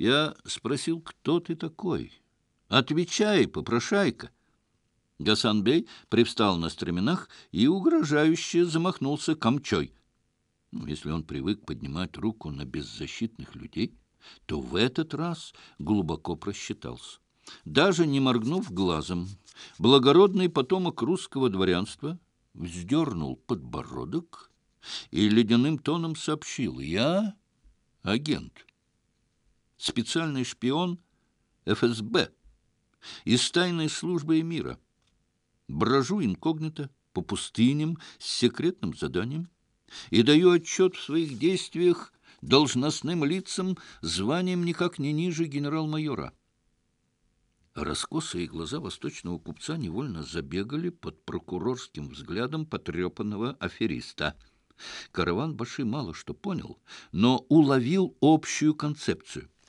Я спросил, кто ты такой? Отвечай, попрошайка. Гасанбей привстал на стременах и угрожающе замахнулся камчой. Ну, если он привык поднимать руку на беззащитных людей, то в этот раз глубоко просчитался. Даже не моргнув глазом, благородный потомок русского дворянства вздернул подбородок и ледяным тоном сообщил «Я агент, специальный шпион ФСБ из тайной службы мира» брожу инкогнито по пустыням с секретным заданием и даю отчет в своих действиях должностным лицам званием никак не ниже генерал-майора. Раскосые глаза восточного купца невольно забегали под прокурорским взглядом потрепанного афериста. Караван Баши мало что понял, но уловил общую концепцию —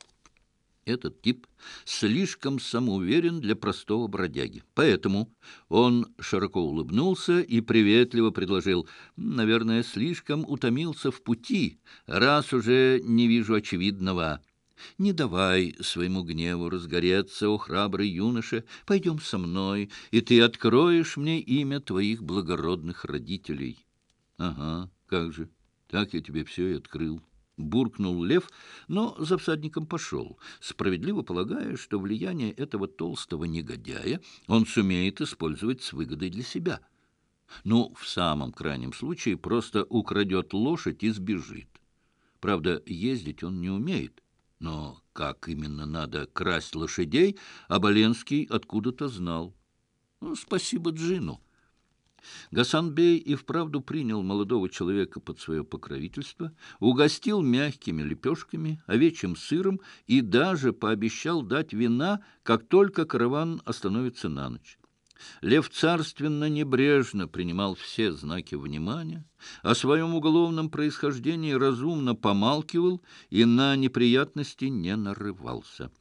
этот тип слишком самоуверен для простого бродяги. Поэтому он широко улыбнулся и приветливо предложил, «Наверное, слишком утомился в пути, раз уже не вижу очевидного. Не давай своему гневу разгореться, о храбрый юноша, пойдем со мной, и ты откроешь мне имя твоих благородных родителей». «Ага, как же, так я тебе все и открыл» буркнул лев, но за всадником пошел, справедливо полагая, что влияние этого толстого негодяя он сумеет использовать с выгодой для себя. Ну, в самом крайнем случае, просто украдет лошадь и сбежит. Правда, ездить он не умеет, но как именно надо красть лошадей, Аболенский откуда-то знал. Ну, спасибо Джину. Гасанбей и вправду принял молодого человека под свое покровительство, угостил мягкими лепешками, овечьим сыром и даже пообещал дать вина, как только караван остановится на ночь. Лев царственно небрежно принимал все знаки внимания, о своем уголовном происхождении разумно помалкивал и на неприятности не нарывался.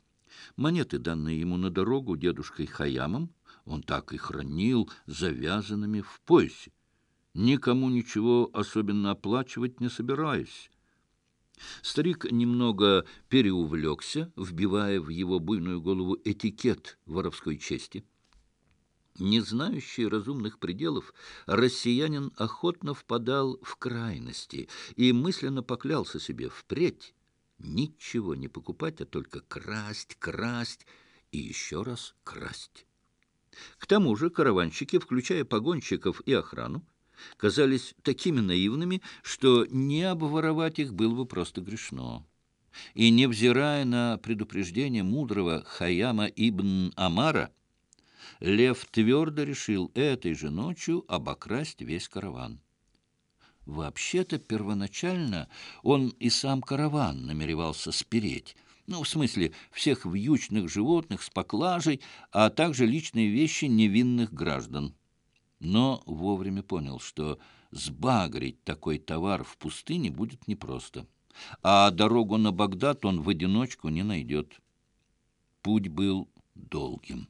Монеты, данные ему на дорогу дедушкой Хаямом, он так и хранил завязанными в поясе, никому ничего особенно оплачивать не собираясь. Старик немного переувлекся, вбивая в его буйную голову этикет воровской чести. Не знающий разумных пределов, россиянин охотно впадал в крайности и мысленно поклялся себе впредь ничего не покупать, а только красть, красть и еще раз красть. Тому же караванщики, включая погонщиков и охрану, казались такими наивными, что не обворовать их было бы просто грешно. И, невзирая на предупреждение мудрого Хаяма ибн Амара, Лев твердо решил этой же ночью обокрасть весь караван. Вообще-то первоначально он и сам караван намеревался спереть — ну, в смысле, всех вьючных животных с поклажей, а также личные вещи невинных граждан. Но вовремя понял, что сбагрить такой товар в пустыне будет непросто, а дорогу на Багдад он в одиночку не найдет. Путь был долгим.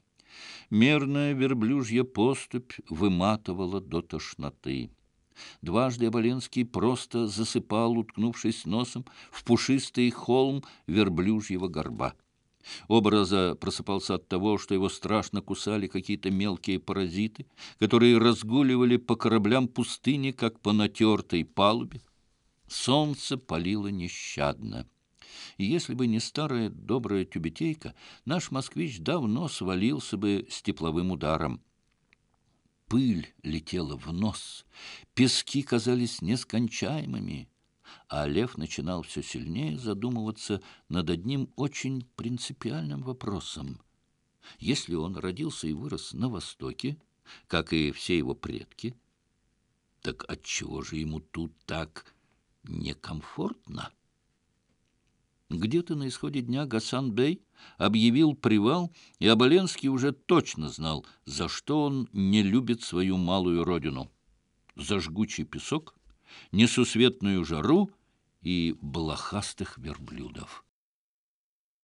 Мерная верблюжья поступь выматывала до тошноты. Дважды Оболенский просто засыпал, уткнувшись носом в пушистый холм верблюжьего горба. Оба раза просыпался от того, что его страшно кусали какие-то мелкие паразиты, которые разгуливали по кораблям пустыни, как по натертой палубе. Солнце палило нещадно. И если бы не старая добрая тюбетейка, наш москвич давно свалился бы с тепловым ударом. Пыль летела в нос, пески казались нескончаемыми, а Лев начинал все сильнее задумываться над одним очень принципиальным вопросом. Если он родился и вырос на Востоке, как и все его предки, так отчего же ему тут так некомфортно? Где-то на исходе дня Гасан-бей объявил привал, и Оболенский уже точно знал, за что он не любит свою малую родину. За жгучий песок, несусветную жару и блохастых верблюдов.